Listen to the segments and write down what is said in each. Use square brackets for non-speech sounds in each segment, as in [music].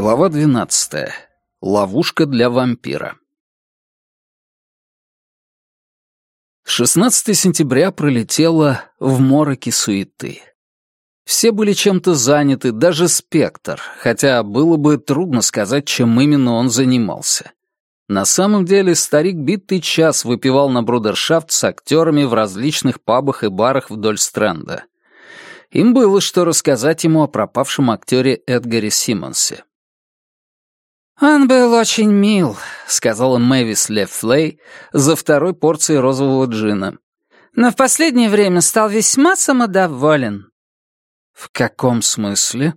Глава 12. Ловушка для вампира. 16 сентября пролетело в мороке суеты. Все были чем-то заняты, даже Спектр, хотя было бы трудно сказать, чем именно он занимался. На самом деле старик битый час выпивал на брудершафт с актерами в различных пабах и барах вдоль Стрэнда. Им было что рассказать ему о пропавшем актере Эдгаре Симмонсе. «Он был очень мил», — сказала Мэвис Лефлей за второй порцией розового джина. «Но в последнее время стал весьма самодоволен». «В каком смысле?»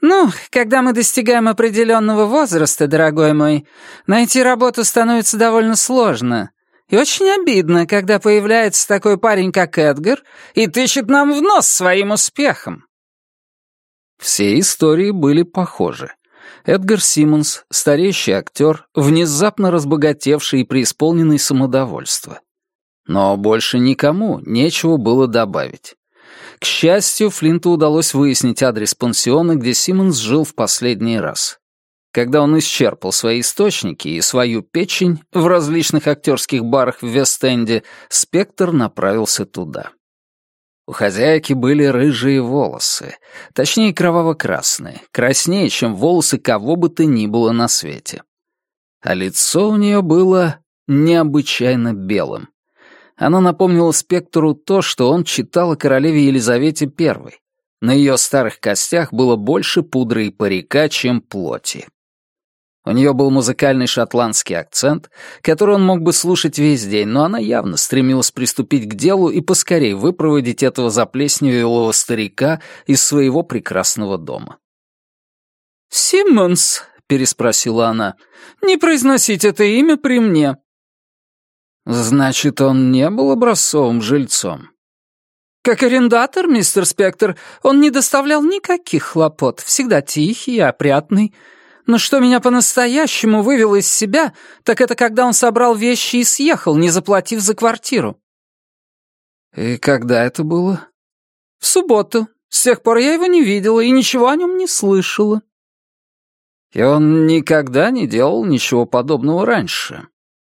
«Ну, когда мы достигаем определенного возраста, дорогой мой, найти работу становится довольно сложно. И очень обидно, когда появляется такой парень, как Эдгар, и тычет нам в нос своим успехом». Все истории были похожи. Эдгар Симмонс, стареющий актер, внезапно разбогатевший и преисполненный самодовольства. Но больше никому нечего было добавить. К счастью, Флинту удалось выяснить адрес пансиона, где Симмонс жил в последний раз. Когда он исчерпал свои источники и свою печень в различных актерских барах в Вест-Энде, Спектр направился туда. У хозяйки были рыжие волосы, точнее кроваво-красные, краснее, чем волосы кого бы то ни было на свете. А лицо у нее было необычайно белым. Она напомнила Спектру то, что он читал о королеве Елизавете I. На ее старых костях было больше пудры и парика, чем плоти. У нее был музыкальный шотландский акцент, который он мог бы слушать весь день, но она явно стремилась приступить к делу и поскорее выпроводить этого заплесневелого старика из своего прекрасного дома. «Симмонс?» — переспросила она. «Не произносить это имя при мне». «Значит, он не был образцовым жильцом?» «Как арендатор, мистер Спектр, он не доставлял никаких хлопот, всегда тихий и опрятный». Но что меня по-настоящему вывело из себя, так это когда он собрал вещи и съехал, не заплатив за квартиру. И когда это было? В субботу. С тех пор я его не видела и ничего о нем не слышала. И он никогда не делал ничего подобного раньше?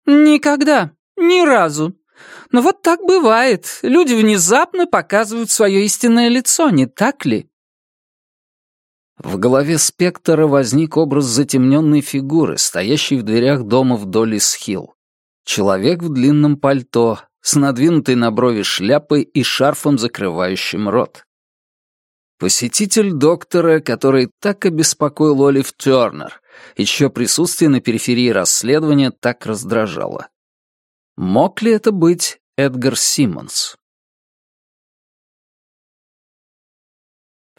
Никогда. Ни разу. Но вот так бывает. Люди внезапно показывают свое истинное лицо, не так ли? В голове спектра возник образ затемненной фигуры, стоящей в дверях дома в Доллис-Хилл. Человек в длинном пальто, с надвинутой на брови шляпой и шарфом, закрывающим рот. Посетитель доктора, который так обеспокоил Олив Тёрнер, и чье присутствие на периферии расследования так раздражало. Мог ли это быть Эдгар Симмонс?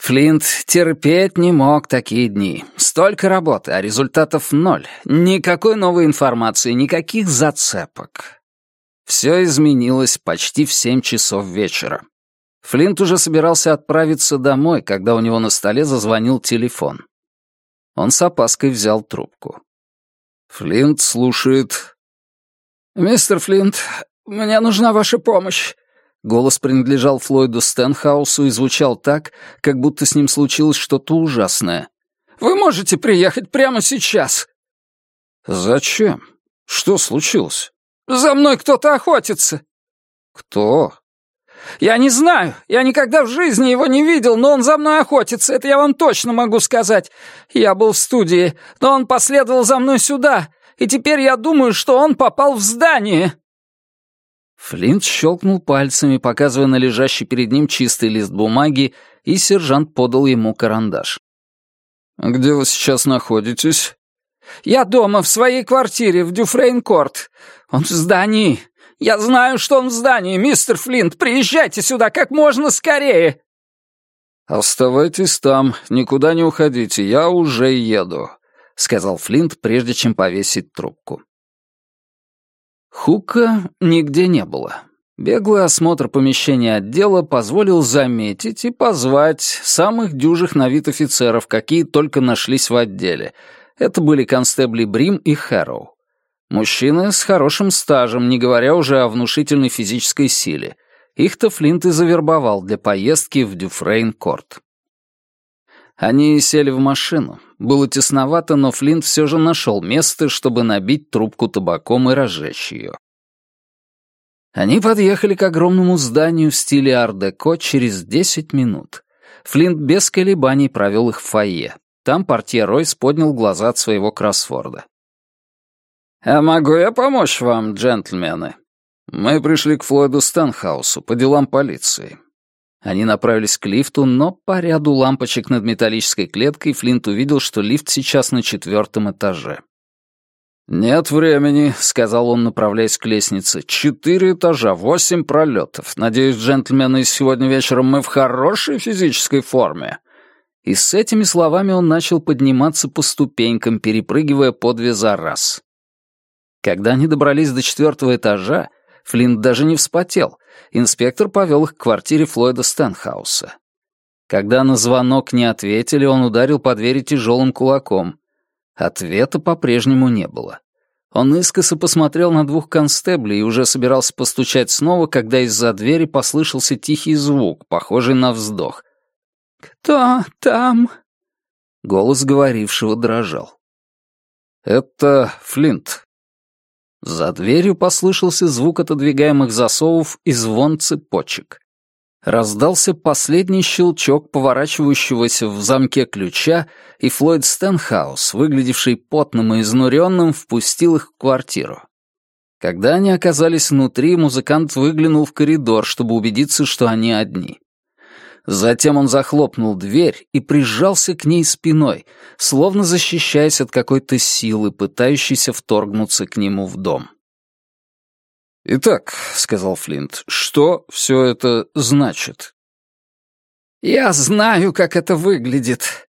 Флинт терпеть не мог такие дни. Столько работы, а результатов ноль. Никакой новой информации, никаких зацепок. Все изменилось почти в семь часов вечера. Флинт уже собирался отправиться домой, когда у него на столе зазвонил телефон. Он с опаской взял трубку. Флинт слушает. «Мистер Флинт, мне нужна ваша помощь. Голос принадлежал Флойду Стэнхаусу и звучал так, как будто с ним случилось что-то ужасное. «Вы можете приехать прямо сейчас?» «Зачем? Что случилось?» «За мной кто-то охотится». «Кто?» «Я не знаю. Я никогда в жизни его не видел, но он за мной охотится, это я вам точно могу сказать. Я был в студии, но он последовал за мной сюда, и теперь я думаю, что он попал в здание». Флинт щелкнул пальцами, показывая на лежащий перед ним чистый лист бумаги, и сержант подал ему карандаш. «Где вы сейчас находитесь?» «Я дома, в своей квартире, в Дюфрейн-Корт. Он в здании. Я знаю, что он в здании, мистер Флинт. Приезжайте сюда как можно скорее!» «Оставайтесь там, никуда не уходите, я уже еду», — сказал Флинт, прежде чем повесить трубку. Хука нигде не было. Беглый осмотр помещения отдела позволил заметить и позвать самых дюжих на вид офицеров, какие только нашлись в отделе. Это были констебли Брим и Хэроу. Мужчины с хорошим стажем, не говоря уже о внушительной физической силе. Их-то Флинт и завербовал для поездки в Дюфрейн-Корт. Они сели в машину. Было тесновато, но Флинт все же нашел место, чтобы набить трубку табаком и разжечь ее. Они подъехали к огромному зданию в стиле ар-деко через десять минут. Флинт без колебаний провел их в фойе. Там портье Ройс поднял глаза от своего кроссворда. «А могу я помочь вам, джентльмены?» «Мы пришли к Флойду Стэнхаусу по делам полиции. Они направились к лифту, но по ряду лампочек над металлической клеткой Флинт увидел, что лифт сейчас на четвертом этаже. «Нет времени», — сказал он, направляясь к лестнице. «Четыре этажа, восемь пролетов. Надеюсь, джентльмены, сегодня вечером мы в хорошей физической форме». И с этими словами он начал подниматься по ступенькам, перепрыгивая по две за раз. Когда они добрались до четвертого этажа, Флинт даже не вспотел. Инспектор повел их к квартире Флойда Стэнхауса. Когда на звонок не ответили, он ударил по двери тяжелым кулаком. Ответа по-прежнему не было. Он искоса посмотрел на двух констеблей и уже собирался постучать снова, когда из-за двери послышался тихий звук, похожий на вздох. «Кто там?» Голос говорившего дрожал. «Это Флинт», за дверью послышался звук отодвигаемых засовов и звон цепочек. Раздался последний щелчок поворачивающегося в замке ключа, и Флойд Стенхаус, выглядевший потным и изнуренным, впустил их в квартиру. Когда они оказались внутри, музыкант выглянул в коридор, чтобы убедиться, что они одни. Затем он захлопнул дверь и прижался к ней спиной, словно защищаясь от какой-то силы, пытающейся вторгнуться к нему в дом. «Итак», — сказал Флинт, — «что все это значит?» «Я знаю, как это выглядит.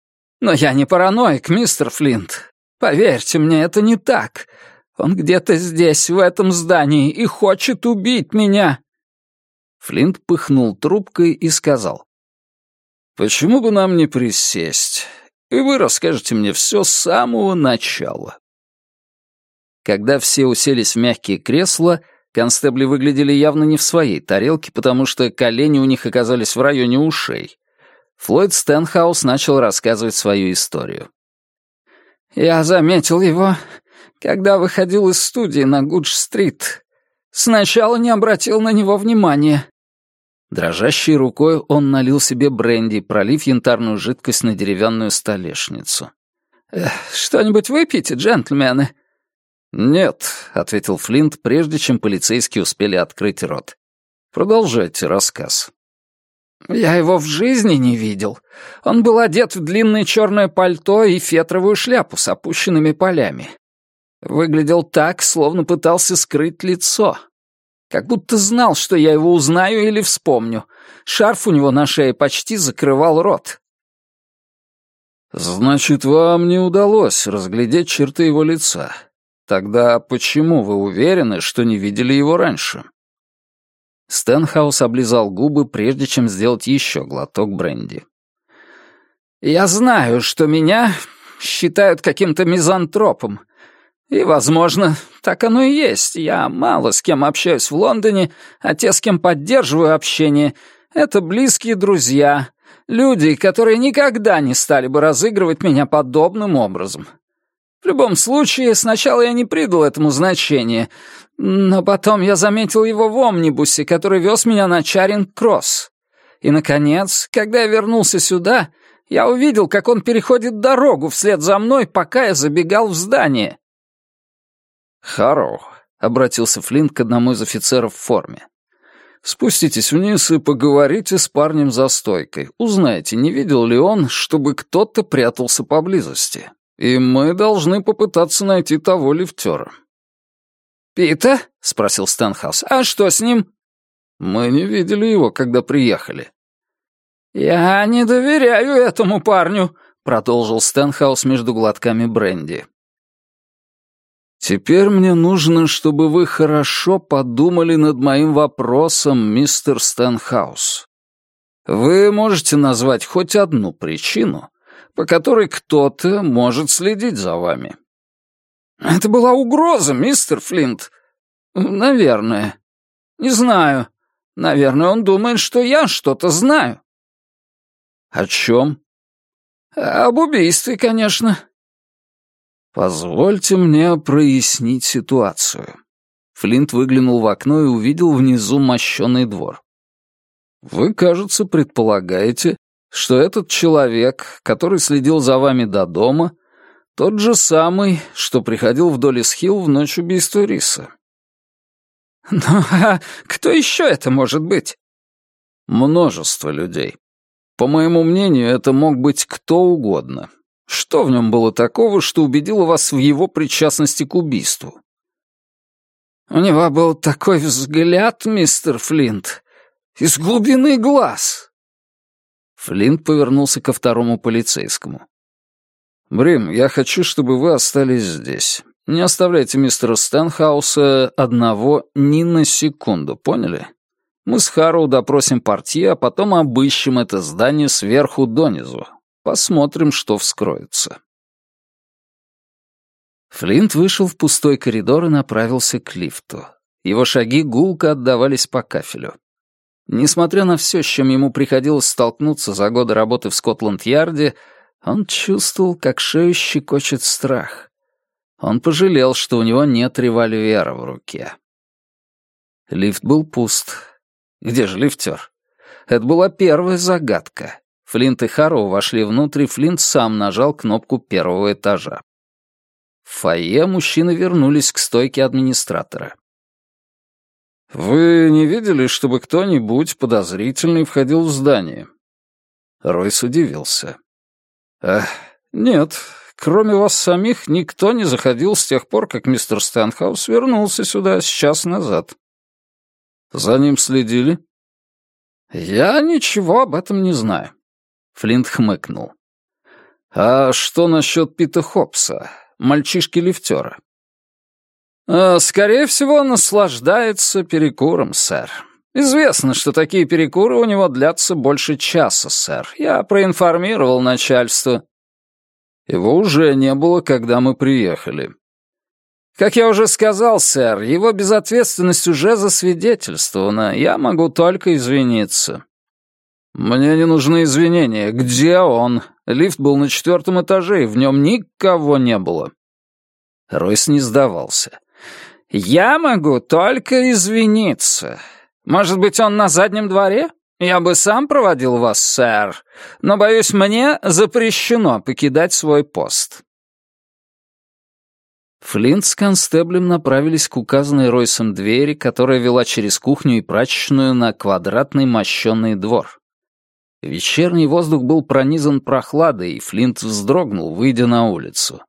Но я не параноик, мистер Флинт. Поверьте мне, это не так. Он где-то здесь, в этом здании, и хочет убить меня». Флинт пыхнул трубкой и сказал. Почему бы нам не присесть, и вы расскажете мне все с самого начала?» Когда все уселись в мягкие кресла, констебли выглядели явно не в своей тарелке, потому что колени у них оказались в районе ушей. Флойд Стэнхаус начал рассказывать свою историю. «Я заметил его, когда выходил из студии на Гудж-стрит. Сначала не обратил на него внимания, Дрожащей рукой он налил себе бренди, пролив янтарную жидкость на деревянную столешницу. «Что-нибудь выпьете, джентльмены?» «Нет», — ответил Флинт, прежде чем полицейские успели открыть рот. «Продолжайте рассказ». «Я его в жизни не видел. Он был одет в длинное черное пальто и фетровую шляпу с опущенными полями. Выглядел так, словно пытался скрыть лицо. Как будто знал, что я его узнаю или вспомню. Шарф у него на шее почти закрывал рот. «Значит, вам не удалось разглядеть черты его лица. Тогда почему вы уверены, что не видели его раньше?» Стэнхаус облизал губы, прежде чем сделать еще глоток бренди. «Я знаю, что меня считают каким-то мизантропом, и, возможно, так оно и есть. Я мало с кем общаюсь в Лондоне, а те, с кем поддерживаю общение, это близкие друзья, люди, которые никогда не стали бы разыгрывать меня подобным образом. В любом случае, сначала я не придал этому значения, но потом я заметил его в омнибусе, который вез меня на Чаринг-Кросс. И, наконец, когда я вернулся сюда, я увидел, как он переходит дорогу вслед за мной, пока я забегал в здание. «Харо», — обратился Флинт к одному из офицеров в форме. «Спуститесь вниз и поговорите с парнем за стойкой. Узнайте, не видел ли он, чтобы кто-то прятался поблизости. И мы должны попытаться найти того лифтера». «Пита?» — спросил Стэнхаус. «А что с ним?» «Мы не видели его, когда приехали». «Я не доверяю этому парню», — продолжил Стэнхаус между глотками бренди. «Теперь мне нужно, чтобы вы хорошо подумали над моим вопросом, мистер Стэнхаус. Вы можете назвать хоть одну причину, по которой кто-то может следить за вами?» «Это была угроза, мистер Флинт. Наверное. Не знаю. Наверное, он думает, что я что-то знаю». «О чем?» Об убийстве, конечно». «Позвольте мне прояснить ситуацию». Флинт выглянул в окно и увидел внизу мощенный двор. «Вы, кажется, предполагаете, что этот человек, который следил за вами до дома, тот же самый, что приходил в Долис-Хилл в ночь убийства Риса». [laughs] «Ну, а кто еще это может быть?» «Множество людей. По моему мнению, это мог быть кто угодно. Что в нем было такого, что убедило вас в его причастности к убийству? У него был такой взгляд, мистер Флинт, из глубины глаз. Флинт повернулся ко второму полицейскому. «Брим, я хочу, чтобы вы остались здесь. Не оставляйте мистера Стэнхауса одного ни на секунду, поняли? Мы с Харроу допросим портье, а потом обыщем это здание сверху донизу. Посмотрим, что вскроется». Флинт вышел в пустой коридор и направился к лифту. Его шаги гулко отдавались по кафелю. Несмотря на все, с чем ему приходилось столкнуться за годы работы в Скотланд-Ярде, он чувствовал, как шею щекочет страх. Он пожалел, что у него нет револьвера в руке. Лифт был пуст. Где же лифтер? Это была первая загадка. Флинт и Харроу вошли внутрь, и Флинт сам нажал кнопку первого этажа. В фойе мужчины вернулись к стойке администратора. «Вы не видели, чтобы кто-нибудь подозрительный входил в здание?» Ройс удивился. «Эх, нет, кроме вас самих, никто не заходил с тех пор, как мистер Стэнхаус вернулся сюда с час назад». «За ним следили?» «Я ничего об этом не знаю», — Флинт хмыкнул. «А что насчет Пита Хопса? мальчишки-лифтера. «Э, «Скорее всего, наслаждается перекуром, сэр. Известно, что такие перекуры у него длятся больше часа, сэр. Я проинформировал начальство». «Его уже не было, когда мы приехали». «Как я уже сказал, сэр, его безответственность уже засвидетельствована. Я могу только извиниться». «Мне не нужны извинения. Где он? Лифт был на четвертом этаже, и в нем никого не было». Ройс не сдавался. «Я могу только извиниться. Может быть, он на заднем дворе? Я бы сам проводил вас, сэр, но, боюсь, мне запрещено покидать свой пост». Флинт с констеблем направились к указанной Ройсом двери, которая вела через кухню и прачечную на квадратный мощенный двор. Вечерний воздух был пронизан прохладой, и Флинт вздрогнул, выйдя на улицу.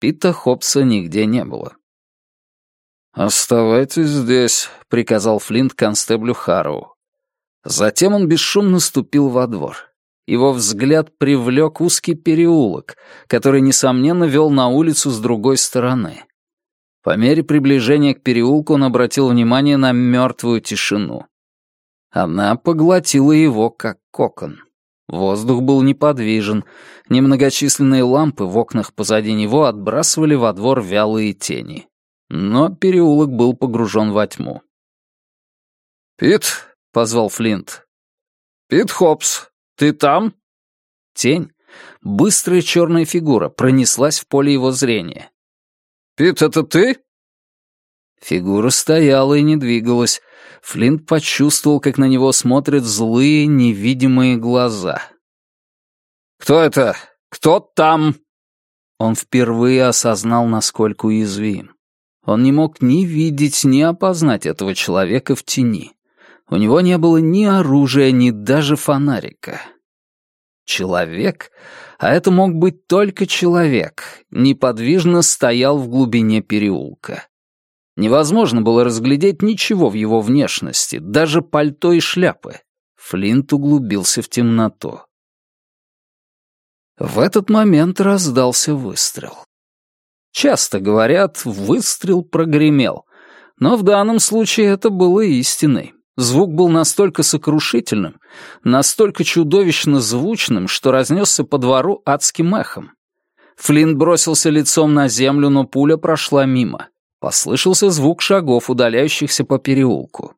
Пита Хопса нигде не было. «Оставайтесь здесь», — приказал Флинт констеблю Харроу. Затем он бесшумно ступил во двор. Его взгляд привлек узкий переулок, который, несомненно, вел на улицу с другой стороны. По мере приближения к переулку он обратил внимание на мертвую тишину. Она поглотила его, как кокон. Воздух был неподвижен, немногочисленные лампы в окнах позади него отбрасывали во двор вялые тени. Но переулок был погружен во тьму. «Пит», — позвал Флинт. «Пит Хопс, ты там?» Тень, быстрая черная фигура, пронеслась в поле его зрения. «Пит, это ты?» Фигура стояла и не двигалась. Флинт почувствовал, как на него смотрят злые, невидимые глаза. «Кто это? Кто там?» Он впервые осознал, насколько уязвим. Он не мог ни видеть, ни опознать этого человека в тени. У него не было ни оружия, ни даже фонарика. Человек, а это мог быть только человек, неподвижно стоял в глубине переулка. Невозможно было разглядеть ничего в его внешности, даже пальто и шляпы. Флинт углубился в темноту. В этот момент раздался выстрел. Часто говорят, выстрел прогремел. Но в данном случае это было истиной. Звук был настолько сокрушительным, настолько чудовищно звучным, что разнесся по двору адским эхом. Флинт бросился лицом на землю, но пуля прошла мимо. Послышался звук шагов, удаляющихся по переулку.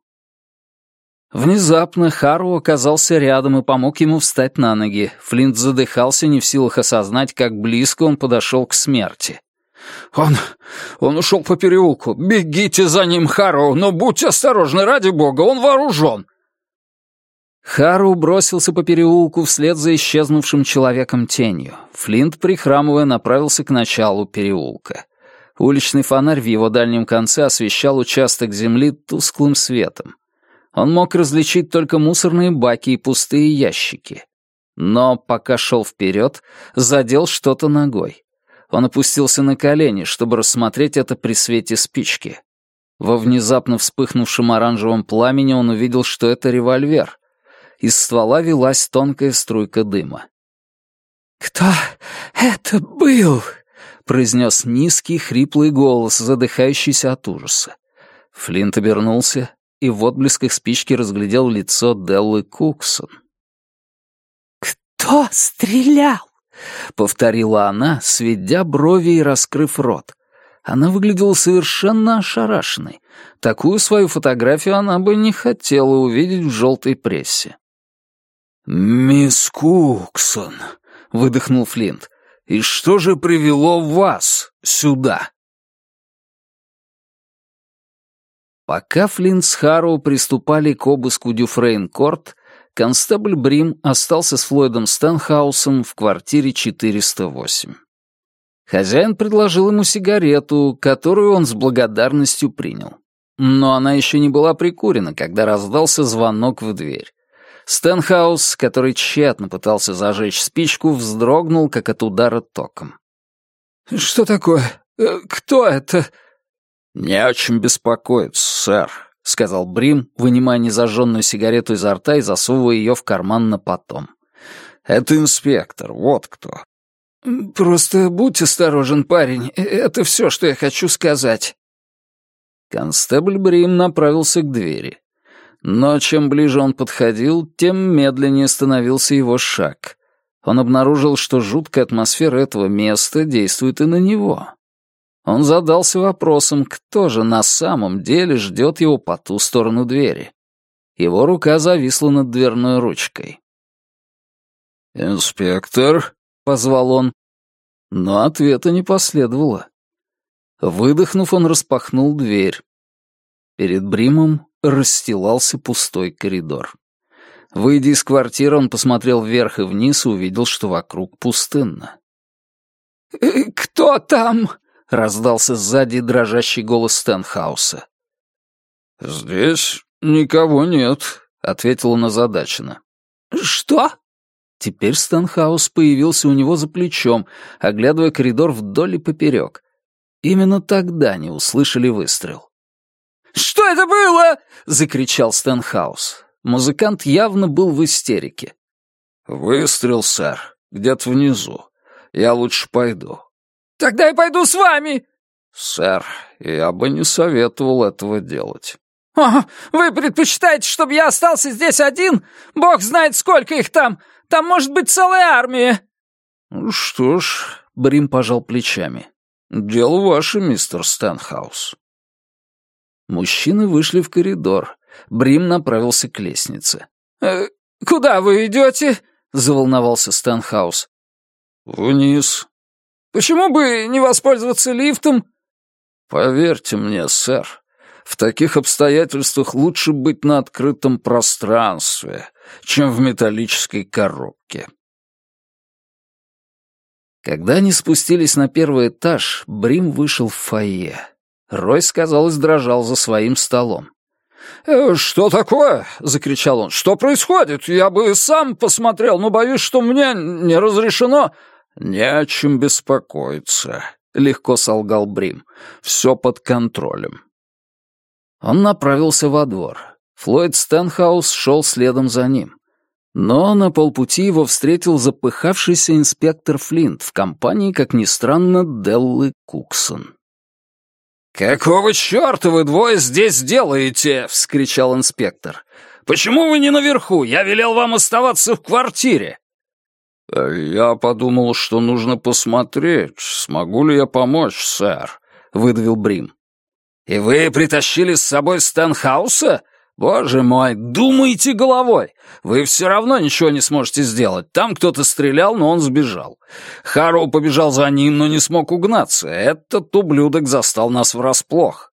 Внезапно Хару оказался рядом и помог ему встать на ноги. Флинт задыхался, не в силах осознать, как близко он подошел к смерти. «Он... он ушел по переулку. Бегите за ним, Хару, но будьте осторожны, ради бога, он вооружен!» Хару бросился по переулку вслед за исчезнувшим человеком тенью. Флинт, прихрамывая, направился к началу переулка. Уличный фонарь в его дальнем конце освещал участок земли тусклым светом. Он мог различить только мусорные баки и пустые ящики. Но пока шел вперед, задел что-то ногой. Он опустился на колени, чтобы рассмотреть это при свете спички. Во внезапно вспыхнувшем оранжевом пламени он увидел, что это револьвер. Из ствола велась тонкая струйка дыма. «Кто это был?» — произнес низкий, хриплый голос, задыхающийся от ужаса. Флинт обернулся и в отблесках спички разглядел лицо Деллы Куксон. «Кто стрелял?» — повторила она, сведя брови и раскрыв рот. Она выглядела совершенно ошарашенной. Такую свою фотографию она бы не хотела увидеть в желтой прессе. «Мисс Куксон», — выдохнул Флинт, — «и что же привело вас сюда?» Пока Флинт с Харроу приступали к обыску Дюфрейн-Корт, констебль Брим остался с Флойдом Стэнхаусом в квартире 408. Хозяин предложил ему сигарету, которую он с благодарностью принял. Но она еще не была прикурена, когда раздался звонок в дверь. Стэнхаус, который тщетно пытался зажечь спичку, вздрогнул, как от удара током. «Что такое? Э, кто это?» «Не о чем беспокоиться, сэр», — сказал Брим, вынимая незажженную сигарету изо рта и засовывая ее в карман на потом. «Это инспектор, вот кто». «Просто будь осторожен, парень, э, это все, что я хочу сказать». Констебль Брим направился к двери. Но чем ближе он подходил, тем медленнее становился его шаг. Он обнаружил, что жуткая атмосфера этого места действует и на него. Он задался вопросом, кто же на самом деле ждет его по ту сторону двери. Его рука зависла над дверной ручкой. «Инспектор», — позвал он, но ответа не последовало. Выдохнув, он распахнул дверь. Перед Бримом расстилался пустой коридор. Выйдя из квартиры, он посмотрел вверх и вниз и увидел, что вокруг пустынно. «Э, «Кто там?» — раздался сзади дрожащий голос Стэнхауса. «Здесь никого нет», — ответил он озадаченно. «Что?» Теперь Стэнхаус появился у него за плечом, оглядывая коридор вдоль и поперек. Именно тогда не услышали выстрел. «Что это было?» — закричал Стэнхаус. Музыкант явно был в истерике. «Выстрел, сэр, где-то внизу. Я лучше пойду. Тогда я пойду с вами!» «Сэр, я бы не советовал этого делать». «О, вы предпочитаете, чтобы я остался здесь один? Бог знает, сколько их там! Там может быть целая армия!» «Ну что ж», — Брим пожал плечами, — «дело ваше, мистер Стэнхаус». Мужчины вышли в коридор. Брим направился к лестнице. «Э, «Куда вы идете?» — заволновался Стэнхаус. «Вниз», Почему бы не воспользоваться лифтом?» «Поверьте мне, сэр, в таких обстоятельствах лучше быть на открытом пространстве, чем в металлической коробке». Когда они спустились на первый этаж, Брим вышел в фойе. Ройс, казалось, дрожал за своим столом. «Э, «Что такое?» — закричал он. «Что происходит? Я бы сам посмотрел, но боюсь, что мне не разрешено...» «Не о чем беспокоиться», — легко солгал Брим. «Все под контролем». Он направился во двор. Флойд Стэнхаус шел следом за ним. Но на полпути его встретил запыхавшийся инспектор Флинт в компании, как ни странно, Деллы Куксон. «Какого черта вы двое здесь делаете?» — вскричал инспектор. «Почему вы не наверху? Я велел вам оставаться в квартире». «Я подумал, что нужно посмотреть, смогу ли я помочь, сэр», — выдавил Брим. «И вы притащили с собой Стэнхауса? «Боже мой, думайте головой! Вы все равно ничего не сможете сделать. Там кто-то стрелял, но он сбежал. Харроу побежал за ним, но не смог угнаться. Этот ублюдок застал нас врасплох».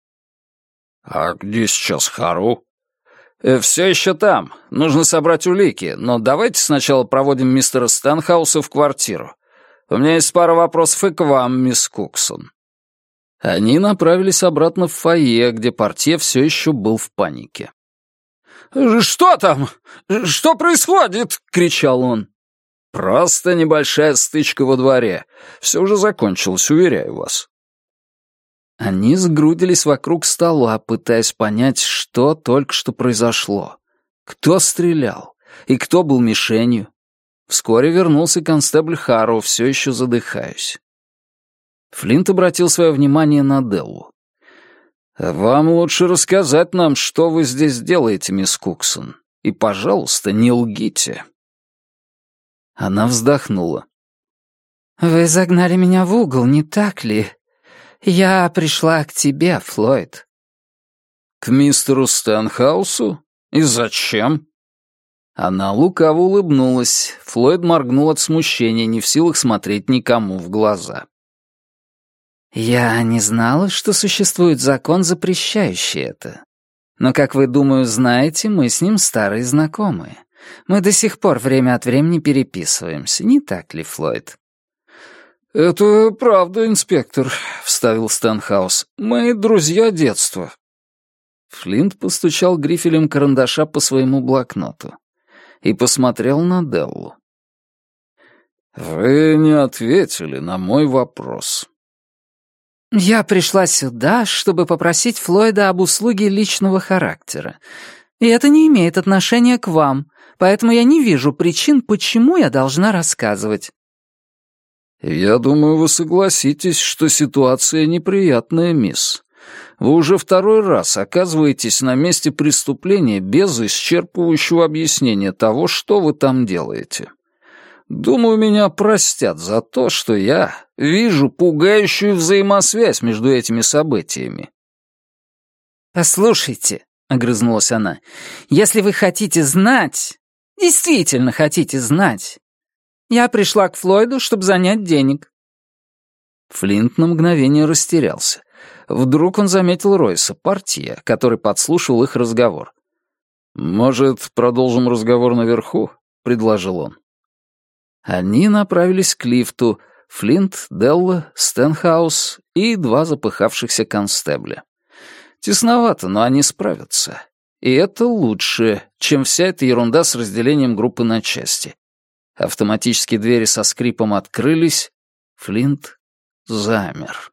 «А где сейчас Харроу?» э, «Все еще там. Нужно собрать улики, но давайте сначала проводим мистера Стэнхауса в квартиру. У меня есть пара вопросов и к вам, мисс Куксон». Они направились обратно в фойе, где портье все еще был в панике. «Что там? Что происходит?» — кричал он. «Просто небольшая стычка во дворе. Все уже закончилось, уверяю вас». Они сгрудились вокруг стола, пытаясь понять, что только что произошло. Кто стрелял? И кто был мишенью? Вскоре вернулся констебль Харроу, все еще задыхаясь. Флинт обратил свое внимание на Деллу. «Вам лучше рассказать нам, что вы здесь делаете, мисс Куксон. И, пожалуйста, не лгите». Она вздохнула. «Вы загнали меня в угол, не так ли? Я пришла к тебе, Флойд». «К мистеру Стэнхаусу? И зачем?» Она лукаво улыбнулась. Флойд моргнул от смущения, не в силах смотреть никому в глаза. «Я не знала, что существует закон, запрещающий это. Но, как вы, думаю, знаете, мы с ним старые знакомые. Мы до сих пор время от времени переписываемся, не так ли, Флойд?» «Это правда, инспектор», — вставил Стэнхаус. «Мы друзья детства». Флинт постучал грифелем карандаша по своему блокноту и посмотрел на Деллу. «Вы не ответили на мой вопрос», «Я пришла сюда, чтобы попросить Флойда об услуге личного характера. И это не имеет отношения к вам, поэтому я не вижу причин, почему я должна рассказывать». «Я думаю, вы согласитесь, что ситуация неприятная, мисс. Вы уже второй раз оказываетесь на месте преступления без исчерпывающего объяснения того, что вы там делаете. Думаю, меня простят за то, что я вижу пугающую взаимосвязь между этими событиями. «Послушайте», — огрызнулась она, — «если вы хотите знать, действительно хотите знать, я пришла к Флойду, чтобы занять денег». Флинт на мгновение растерялся. Вдруг он заметил Ройса, партия, который подслушивал их разговор. «Может, продолжим разговор наверху?» — предложил он. Они направились к лифту, Флинт, Делла, Стенхаус и два запыхавшихся констебля. Тесновато, но они справятся. И это лучше, чем вся эта ерунда с разделением группы на части. Автоматические двери со скрипом открылись. Флинт замер.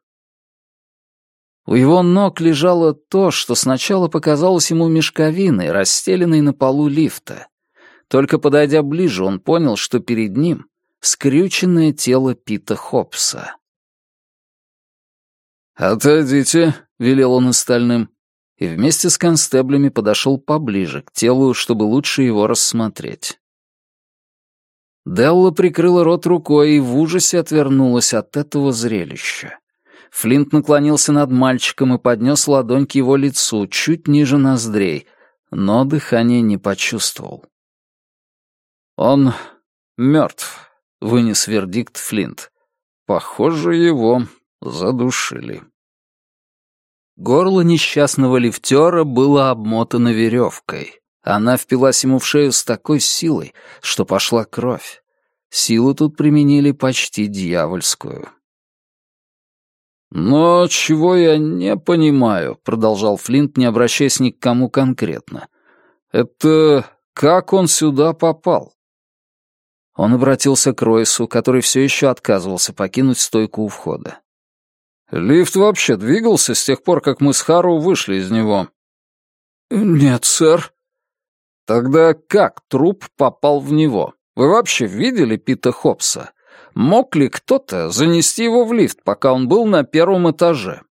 У его ног лежало то, что сначала показалось ему мешковиной, расстеленной на полу лифта. Только подойдя ближе, он понял, что перед ним скрюченное тело Пита Хопса. «Отойдите», — велел он остальным, и вместе с констеблями подошел поближе к телу, чтобы лучше его рассмотреть. Делла прикрыла рот рукой и в ужасе отвернулась от этого зрелища. Флинт наклонился над мальчиком и поднес ладонь к его лицу, чуть ниже ноздрей, но дыхания не почувствовал. «Он мертв», — вынес вердикт Флинт. «Похоже, его задушили». Горло несчастного лифтера было обмотано веревкой. Она впилась ему в шею с такой силой, что пошла кровь. Силу тут применили почти дьявольскую. «Но чего я не понимаю», — продолжал Флинт, не обращаясь ни к кому конкретно, — «это как он сюда попал?» Он обратился к Ройсу, который все еще отказывался покинуть стойку у входа. «Лифт вообще двигался с тех пор, как мы с Хару вышли из него?» «Нет, сэр». «Тогда как труп попал в него? Вы вообще видели Пита Хопса? Мог ли кто-то занести его в лифт, пока он был на первом этаже?»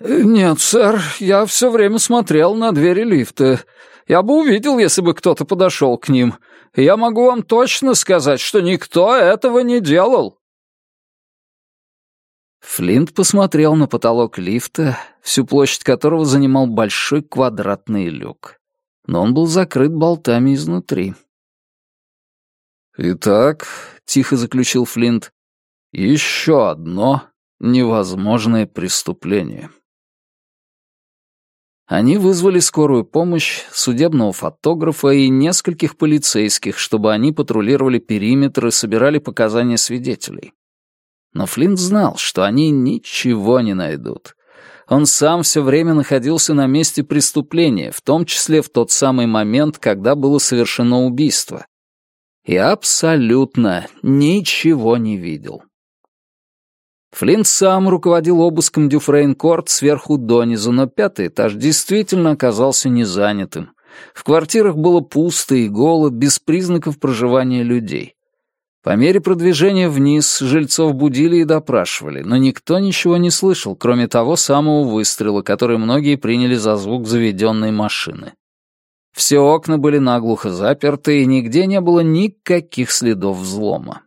«Нет, сэр, я все время смотрел на двери лифта. Я бы увидел, если бы кто-то подошел к ним. Я могу вам точно сказать, что никто этого не делал». Флинт посмотрел на потолок лифта, всю площадь которого занимал большой квадратный люк. Но он был закрыт болтами изнутри. «Итак», — тихо заключил Флинт, — «еще одно невозможное преступление». Они вызвали скорую помощь, судебного фотографа и нескольких полицейских, чтобы они патрулировали периметр и собирали показания свидетелей. Но Флинт знал, что они ничего не найдут. Он сам все время находился на месте преступления, в том числе в тот самый момент, когда было совершено убийство. И абсолютно ничего не видел. Флинт сам руководил обыском Дюфрейн-Корт сверху донизу, но пятый этаж действительно оказался незанятым. В квартирах было пусто и голо, без признаков проживания людей. По мере продвижения вниз жильцов будили и допрашивали, но никто ничего не слышал, кроме того самого выстрела, который многие приняли за звук заведенной машины. Все окна были наглухо заперты, и нигде не было никаких следов взлома.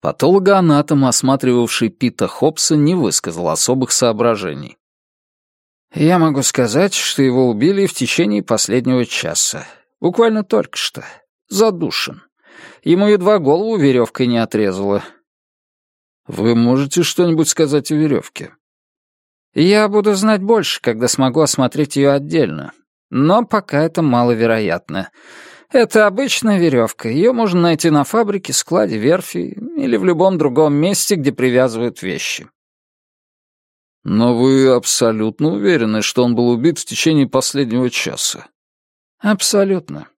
Патологоанатом, осматривавший Пита Хопса, не высказал особых соображений. «Я могу сказать, что его убили в течение последнего часа. Буквально только что. Задушен. Ему едва голову веревкой не отрезало. Вы можете что-нибудь сказать о веревке? Я буду знать больше, когда смогу осмотреть ее отдельно. Но пока это маловероятно. Это обычная веревка. Ее можно найти на фабрике, складе, верфи или в любом другом месте, где привязывают вещи. Но вы абсолютно уверены, что он был убит в течение последнего часа? Абсолютно.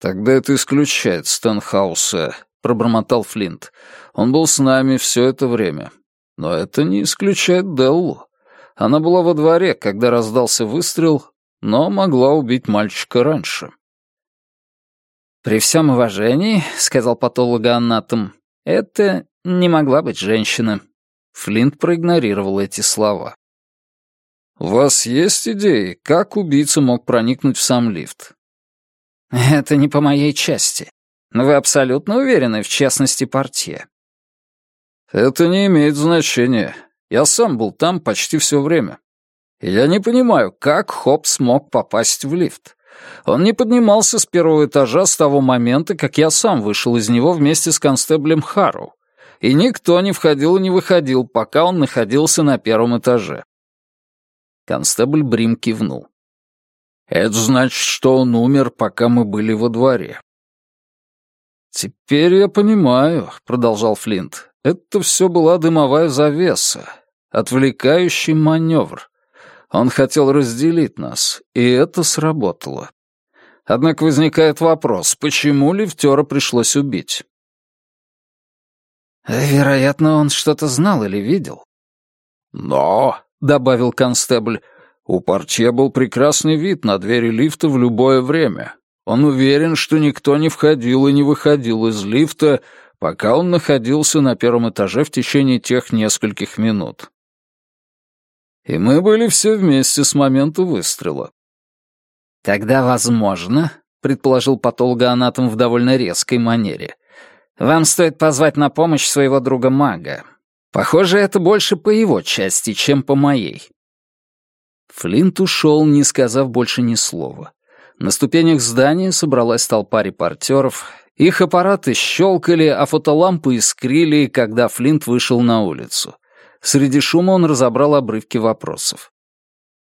«Тогда это исключает Стэнхауса», — пробормотал Флинт. «Он был с нами все это время. Но это не исключает Деллу. Она была во дворе, когда раздался выстрел, но могла убить мальчика раньше». «При всем уважении», — сказал патологоанатом, — «это не могла быть женщина». Флинт проигнорировал эти слова. «У вас есть идеи, как убийца мог проникнуть в сам лифт?» Это не по моей части. Но вы абсолютно уверены в честности портье? Это не имеет значения. Я сам был там почти все время. Я не понимаю, как Хоп смог попасть в лифт. Он не поднимался с первого этажа с того момента, как я сам вышел из него вместе с констеблем Харроу. И никто не входил и не выходил, пока он находился на первом этаже. Констебль Брим кивнул. Это значит, что он умер, пока мы были во дворе. «Теперь я понимаю», — продолжал Флинт. «Это все была дымовая завеса, отвлекающий маневр. Он хотел разделить нас, и это сработало. Однако возникает вопрос, почему лифтера пришлось убить?» «Вероятно, он что-то знал или видел». «Но», — добавил констебль, у портье был прекрасный вид на двери лифта в любое время. Он уверен, что никто не входил и не выходил из лифта, пока он находился на первом этаже в течение тех нескольких минут. И мы были все вместе с момента выстрела. «Тогда, возможно», — предположил патологоанатом в довольно резкой манере, «вам стоит позвать на помощь своего друга-мага. Похоже, это больше по его части, чем по моей. Флинт ушел, не сказав больше ни слова. На ступенях здания собралась толпа репортеров. Их аппараты щелкали, а фотолампы искрили, когда Флинт вышел на улицу. Среди шума он разобрал обрывки вопросов.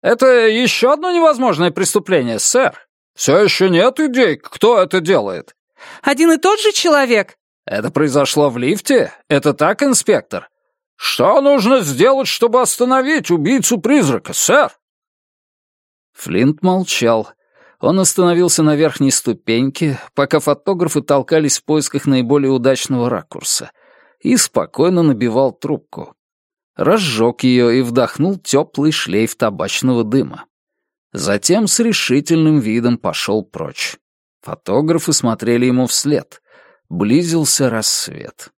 «Это еще одно невозможное преступление, сэр. Все еще нет идей, кто это делает». «Один и тот же человек?» «Это произошло в лифте? Это так, инспектор?» «Что нужно сделать, чтобы остановить убийцу-призрака, сэр?» Флинт молчал. Он остановился на верхней ступеньке, пока фотографы толкались в поисках наиболее удачного ракурса, и спокойно набивал трубку. Разжег ее и вдохнул теплый шлейф табачного дыма. Затем с решительным видом пошел прочь. Фотографы смотрели ему вслед. Близился рассвет.